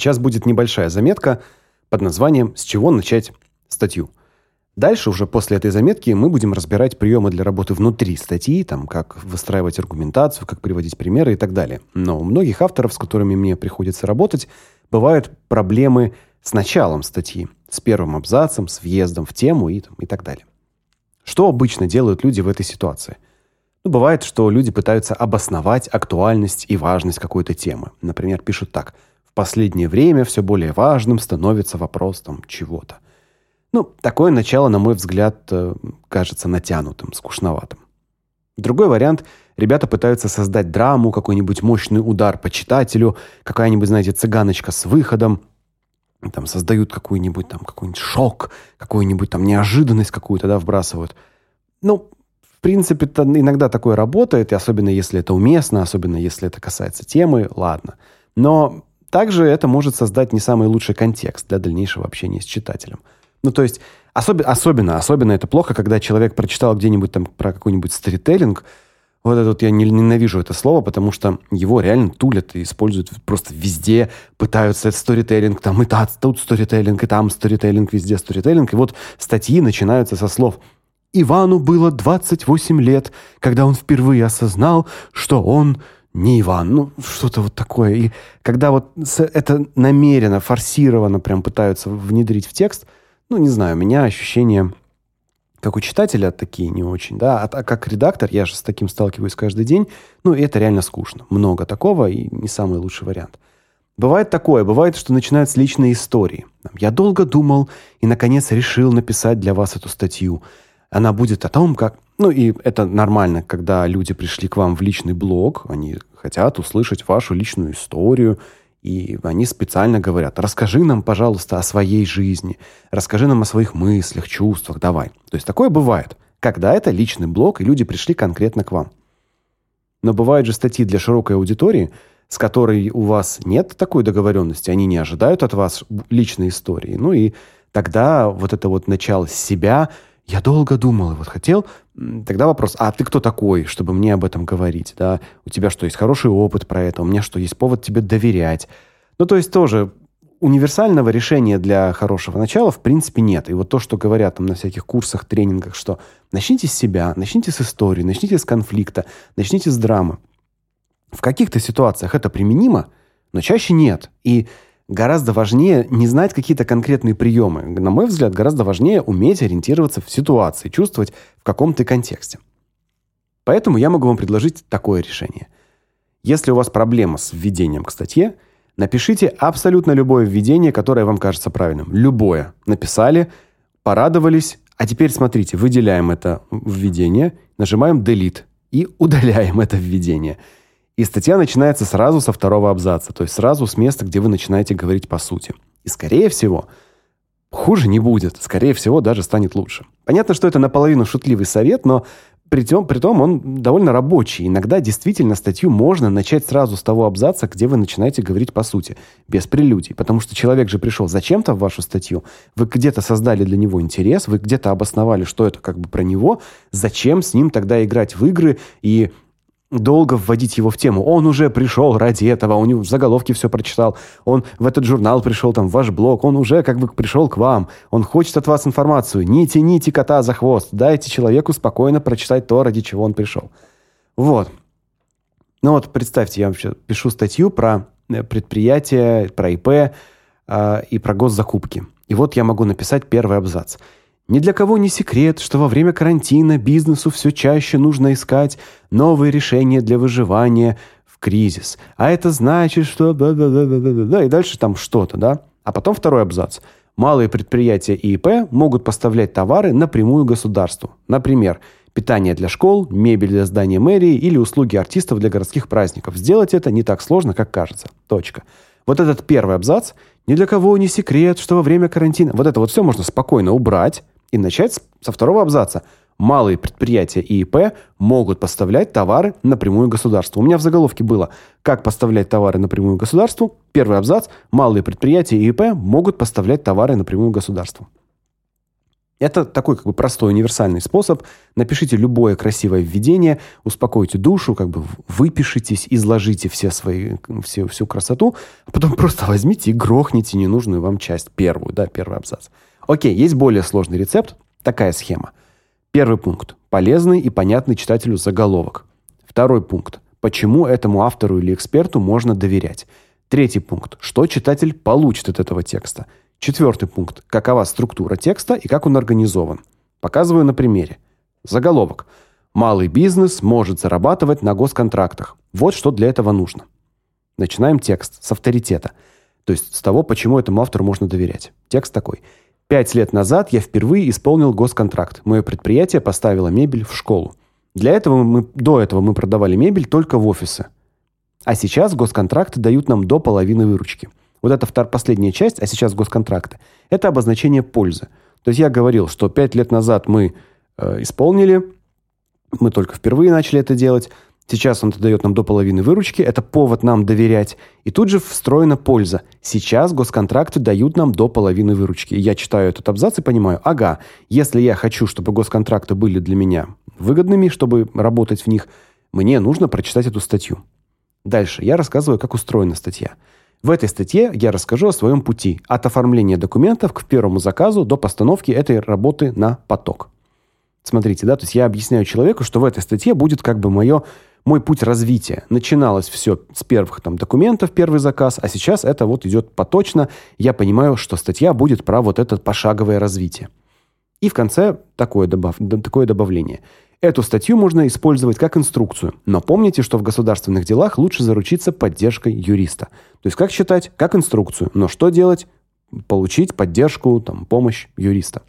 Сейчас будет небольшая заметка под названием «С чего начать статью?». Дальше уже после этой заметки мы будем разбирать приемы для работы внутри статьи, там как выстраивать аргументацию, как приводить примеры и так далее. Но у многих авторов, с которыми мне приходится работать, бывают проблемы с началом статьи, с первым абзацем, с въездом в тему и и так далее. Что обычно делают люди в этой ситуации? Ну, бывает, что люди пытаются обосновать актуальность и важность какой-то темы. Например, пишут так: "В последнее время все более важным становится вопрос там чего-то". Ну, такое начало, на мой взгляд, э, кажется натянутым, скучноватым. Другой вариант ребята пытаются создать драму, какой-нибудь мощный удар по читателю, какая-нибудь, знаете, цыганочка с выходом, там создают какой-нибудь там какой-нибудь шок, какую-нибудь там неожиданность какую-то, да, вбрасывают. Ну, в принципе, это иногда такое работает, и особенно если это уместно, особенно если это касается темы, ладно. Но также это может создать не самый лучший контекст для дальнейшего общения с читателем. Ну, то есть, особенно, особенно, особенно это плохо, когда человек прочитал где-нибудь там про какой-нибудь сторителлинг. Вот это вот я ненавижу это слово, потому что его реально тулят и используют просто везде, пытаются это сторителлинг, там и тут сторителлинг, и там сторителлинг, везде сторителлинг. И вот статьи начинаются со слов Ивану было 28 лет, когда он впервые осознал, что он не Иван, ну что-то вот такое. И когда вот это намеренно, форсированно прям пытаются внедрить в текст – ну, не знаю, у меня ощущения как у читателя такие не очень, да, а, а как редактор я же с таким сталкиваюсь каждый день, ну, и это реально скучно. Много такого и не самый лучший вариант. Бывает такое, бывает, что начинают с личной истории. Я долго думал и наконец решил написать для вас эту статью. Она будет о том, как, ну и это нормально, когда люди пришли к вам в личный блог, они хотят услышать вашу личную историю, и они специально говорят: "Расскажи нам, пожалуйста, о своей жизни. Расскажи нам о своих мыслях, чувствах, давай". То есть такое бывает, когда это личный блог, и люди пришли конкретно к вам. Но бывают же статьи для широкой аудитории, с которой у вас нет такой договоренности, они не ожидают от вас личной истории. Ну и тогда вот это вот начало себя я долго думал, и вот хотел. Тогда вопрос: а ты кто такой, чтобы мне об этом говорить, да? У тебя что, есть хороший опыт про это? У меня что, есть повод тебе доверять? Ну, то есть тоже универсального решения для хорошего начала в принципе нет. И вот то, что говорят там на всяких курсах, тренингах, что начните с себя, начните с истории, начните с конфликта, начните с драмы. В каких-то ситуациях это применимо, но чаще нет. И гораздо важнее не знать какие-то конкретные приемы. На мой взгляд, гораздо важнее уметь ориентироваться в ситуации, чувствовать в каком то контексте. Поэтому я могу вам предложить такое решение. Если у вас проблема с введением к статье, напишите абсолютно любое введение, которое вам кажется правильным. Любое. Написали, порадовались, а теперь смотрите, выделяем это введение, нажимаем delete и удаляем это введение. И статья начинается сразу со второго абзаца, то есть сразу с места, где вы начинаете говорить по сути. И скорее всего, хуже не будет. Скорее всего, даже станет лучше. Понятно, что это наполовину шутливый совет, но при том, при том он довольно рабочий. Иногда действительно статью можно начать сразу с того абзаца, где вы начинаете говорить по сути, без прелюдий, потому что человек же пришел зачем-то в вашу статью. Вы где-то создали для него интерес, вы где-то обосновали, что это как бы про него. Зачем с ним тогда играть в игры и долго вводить его в тему. Он уже пришел ради этого, он в заголовке все прочитал, он в этот журнал пришел, там, в ваш блог, он уже как бы пришел к вам, он хочет от вас информацию. Не тяните кота за хвост, дайте человеку спокойно прочитать то, ради чего он пришел. Вот. Ну вот представьте, я вообще пишу статью про э, предприятие, про ИП э, и про госзакупки. И вот я могу написать первый абзац – ни для кого не секрет, что во время карантина бизнесу все чаще нужно искать новые решения для выживания в кризис. А это значит, что да и дальше там что-то, да? А потом второй абзац. Малые предприятия и ИП могут поставлять товары напрямую государству. Например, питание для школ, мебель для здания мэрии или услуги артистов для городских праздников. Сделать это не так сложно, как кажется. Точка. Вот этот первый абзац ни для кого не секрет, что во время карантина. Вот это вот все можно спокойно убрать и начать со второго абзаца. Малые предприятия и ИП могут поставлять товары напрямую государству. У меня в заголовке было: как поставлять товары напрямую государству. Первый абзац: малые предприятия и ИП могут поставлять товары напрямую государству. Это такой как бы простой универсальный способ. Напишите любое красивое введение, успокойте душу, как бы выпишитесь, изложите все свои все всю красоту, а потом просто возьмите и грохните ненужную вам часть, первую, да, первый абзац. О'кей, есть более сложный рецепт, такая схема. Первый пункт полезный и понятный читателю заголовок. Второй пункт почему этому автору или эксперту можно доверять. Третий пункт что читатель получит от этого текста. Четвертый пункт. Какова структура текста и как он организован. Показываю на примере. Заголовок. Малый бизнес может зарабатывать на госконтрактах. Вот что для этого нужно. Начинаем текст с авторитета. То есть с того, почему этому автору можно доверять. Текст такой. Пять лет назад я впервые исполнил госконтракт. Мое предприятие поставило мебель в школу. Для этого мы до этого мы продавали мебель только в офисы. А сейчас госконтракты дают нам до половины выручки. Вот это втор последняя часть, а сейчас госконтракты. Это обозначение пользы. То есть я говорил, что пять лет назад мы э, исполнили, мы только впервые начали это делать. Сейчас он дает нам до половины выручки, это повод нам доверять. И тут же встроена польза. Сейчас госконтракты дают нам до половины выручки. Я читаю этот абзац и понимаю, ага, если я хочу, чтобы госконтракты были для меня выгодными, чтобы работать в них, мне нужно прочитать эту статью. Дальше я рассказываю, как устроена статья. В этой статье я расскажу о своем пути от оформления документов к первому заказу до постановки этой работы на поток. Смотрите, да, то есть я объясняю человеку, что в этой статье будет как бы моё мой путь развития. Начиналось все с первых там документов, первый заказ, а сейчас это вот идет поточно. Я понимаю, что статья будет про вот это пошаговое развитие. И в конце такое добав такое добавление. Эту статью можно использовать как инструкцию. Но помните, что в государственных делах лучше заручиться поддержкой юриста. То есть как читать, как инструкцию. Но что делать? Получить поддержку, там, помощь юриста.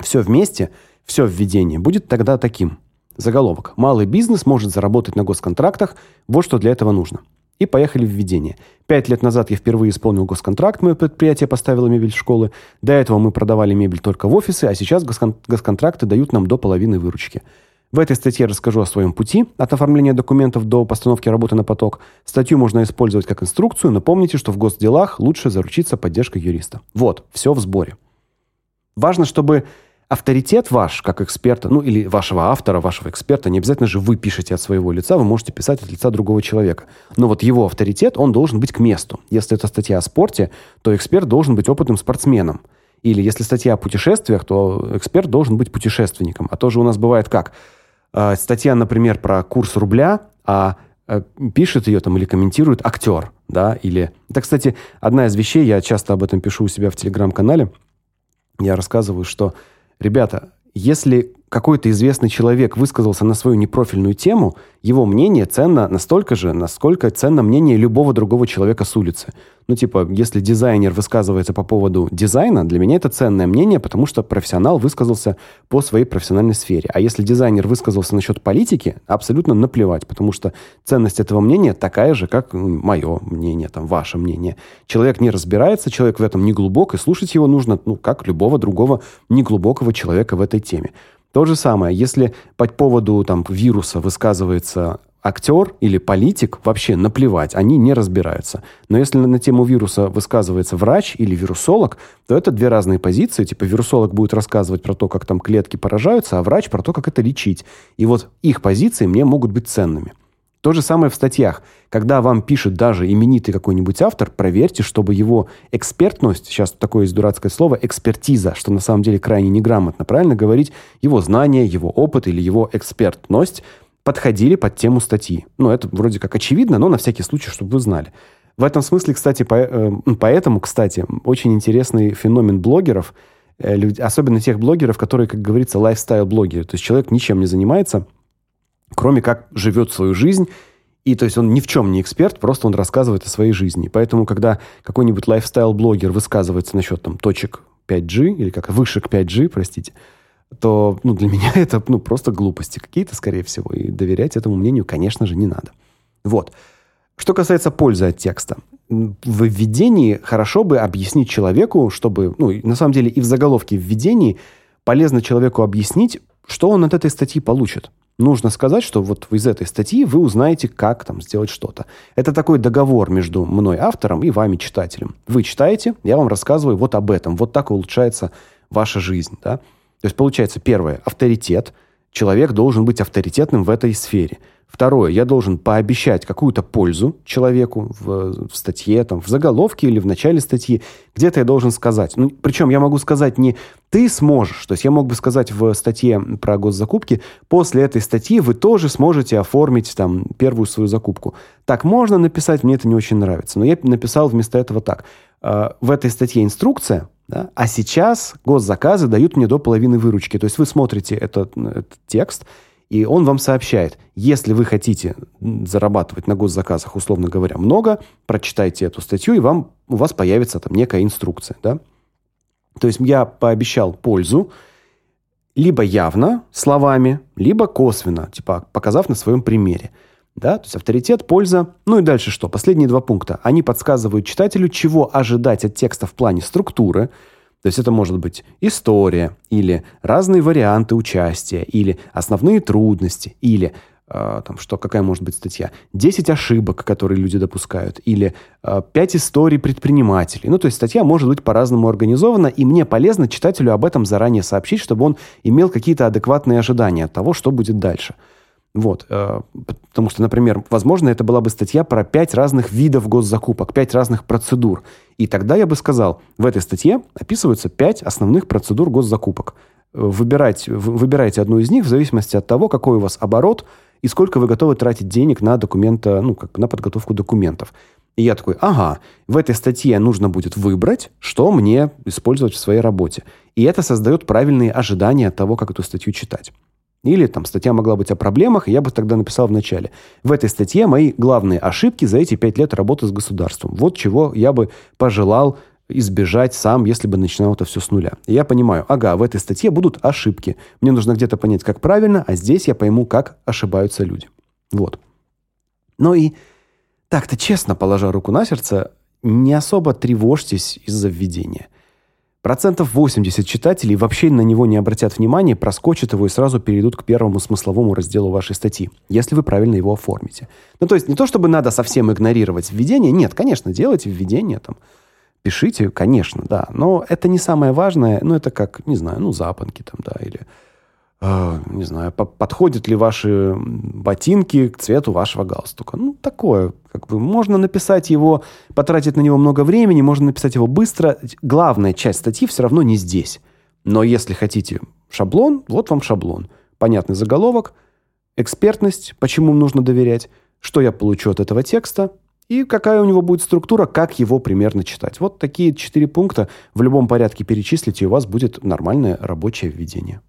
Все вместе, все введение будет тогда таким. Заголовок. Малый бизнес может заработать на госконтрактах. Вот что для этого нужно. И поехали в введение. Пять лет назад я впервые исполнил госконтракт, мое предприятие поставило мебель в школы. До этого мы продавали мебель только в офисы, а сейчас госкон госконтракты дают нам до половины выручки. В этой статье расскажу о своем пути от оформления документов до постановки работы на поток. Статью можно использовать как инструкцию, но помните, что в госделах лучше заручиться поддержкой юриста. Вот, все в сборе. Важно, чтобы авторитет ваш как эксперта, ну или вашего автора, вашего эксперта, не обязательно же вы пишете от своего лица, вы можете писать от лица другого человека. Но вот его авторитет, он должен быть к месту. Если это статья о спорте, то эксперт должен быть опытным спортсменом. Или если статья о путешествиях, то эксперт должен быть путешественником. А тоже у нас бывает как? А, статья, например, про курс рубля, а э, пишет ее там или комментирует актер, да, или... Это, кстати, одна из вещей, я часто об этом пишу у себя в Телеграм-канале. Я рассказываю, что Ребята, если какой-то известный человек высказался на свою непрофильную тему, его мнение ценно настолько же, насколько ценно мнение любого другого человека с улицы. Ну, типа, если дизайнер высказывается по поводу дизайна, для меня это ценное мнение, потому что профессионал высказался по своей профессиональной сфере. А если дизайнер высказался насчет политики, абсолютно наплевать, потому что ценность этого мнения такая же, как мое мнение, там, ваше мнение. Человек не разбирается, человек в этом не глубок, и слушать его нужно, ну, как любого другого неглубокого человека в этой теме. То же самое, если по поводу там вируса высказывается актер или политик, вообще наплевать, они не разбираются. Но если на тему вируса высказывается врач или вирусолог, то это две разные позиции. Типа вирусолог будет рассказывать про то, как там клетки поражаются, а врач про то, как это лечить. И вот их позиции мне могут быть ценными. То же самое в статьях. Когда вам пишет даже именитый какой-нибудь автор, проверьте, чтобы его экспертность, сейчас такое есть дурацкое слово, экспертиза, что на самом деле крайне неграмотно, правильно говорить, его знания, его опыт или его экспертность подходили под тему статьи. Ну, это вроде как очевидно, но на всякий случай, чтобы вы знали. В этом смысле, кстати, по, э, поэтому, кстати, очень интересный феномен блогеров, э, особенно тех блогеров, которые, как говорится, лайфстайл-блогеры. То есть человек ничем не занимается, кроме как живет свою жизнь. И то есть он ни в чем не эксперт, просто он рассказывает о своей жизни. Поэтому когда какой-нибудь лайфстайл-блогер высказывается насчет там точек 5G или как вышек 5G, простите, то ну, для меня это ну, просто глупости какие-то, скорее всего. И доверять этому мнению, конечно же, не надо. Вот. Что касается пользы от текста. В введении хорошо бы объяснить человеку, чтобы... Ну, на самом деле и в заголовке введении полезно человеку объяснить, что он от этой статьи получит нужно сказать, что вот из этой статьи вы узнаете, как там сделать что-то. Это такой договор между мной, автором, и вами, читателем. Вы читаете, я вам рассказываю вот об этом. Вот так улучшается ваша жизнь, да? То есть получается, первое авторитет. Человек должен быть авторитетным в этой сфере. Второе, я должен пообещать какую-то пользу человеку в, в статье, там, в заголовке или в начале статьи. Где-то я должен сказать. Ну, причем я могу сказать не «ты сможешь». То есть я мог бы сказать в статье про госзакупки, после этой статьи вы тоже сможете оформить там первую свою закупку. Так можно написать, мне это не очень нравится. Но я написал вместо этого так. Э, в этой статье инструкция, да, а сейчас госзаказы дают мне до половины выручки. То есть вы смотрите этот, этот текст – и он вам сообщает, если вы хотите зарабатывать на госзаказах, условно говоря, много, прочитайте эту статью, и вам, у вас появится там некая инструкция. Да? То есть я пообещал пользу, либо явно словами, либо косвенно, типа показав на своем примере. Да? То есть авторитет, польза. Ну и дальше что? Последние два пункта. Они подсказывают читателю, чего ожидать от текста в плане структуры – то есть это может быть история или разные варианты участия или основные трудности или э, там что какая может быть статья 10 ошибок, которые люди допускают или э, 5 историй предпринимателей. Ну, то есть статья может быть по-разному организована, и мне полезно читателю об этом заранее сообщить, чтобы он имел какие-то адекватные ожидания от того, что будет дальше. Вот, э, потому что, например, возможно, это была бы статья про пять разных видов госзакупок, пять разных процедур. И тогда я бы сказал, в этой статье описываются пять основных процедур госзакупок. Выбирать, выбирайте одну из них в зависимости от того, какой у вас оборот и сколько вы готовы тратить денег на документа, ну, как на подготовку документов. И я такой, ага, в этой статье нужно будет выбрать, что мне использовать в своей работе. И это создает правильные ожидания от того, как эту статью читать. Или там статья могла быть о проблемах, и я бы тогда написал в начале. В этой статье мои главные ошибки за эти пять лет работы с государством. Вот чего я бы пожелал избежать сам, если бы начинал это все с нуля. И я понимаю, ага, в этой статье будут ошибки. Мне нужно где-то понять, как правильно, а здесь я пойму, как ошибаются люди. Вот. Ну и так-то честно, положа руку на сердце, не особо тревожьтесь из-за введения. Процентов 80 читателей вообще на него не обратят внимания, проскочат его и сразу перейдут к первому смысловому разделу вашей статьи, если вы правильно его оформите. Ну, то есть не то, чтобы надо совсем игнорировать введение. Нет, конечно, делайте введение там. Пишите, конечно, да. Но это не самое важное. Ну, это как, не знаю, ну, запонки там, да, или не знаю, по подходят ли ваши ботинки к цвету вашего галстука. Ну, такое, как бы, можно написать его, потратить на него много времени, можно написать его быстро. Главная часть статьи все равно не здесь. Но если хотите шаблон, вот вам шаблон. Понятный заголовок, экспертность, почему нужно доверять, что я получу от этого текста, и какая у него будет структура, как его примерно читать. Вот такие четыре пункта в любом порядке перечислите, и у вас будет нормальное рабочее введение.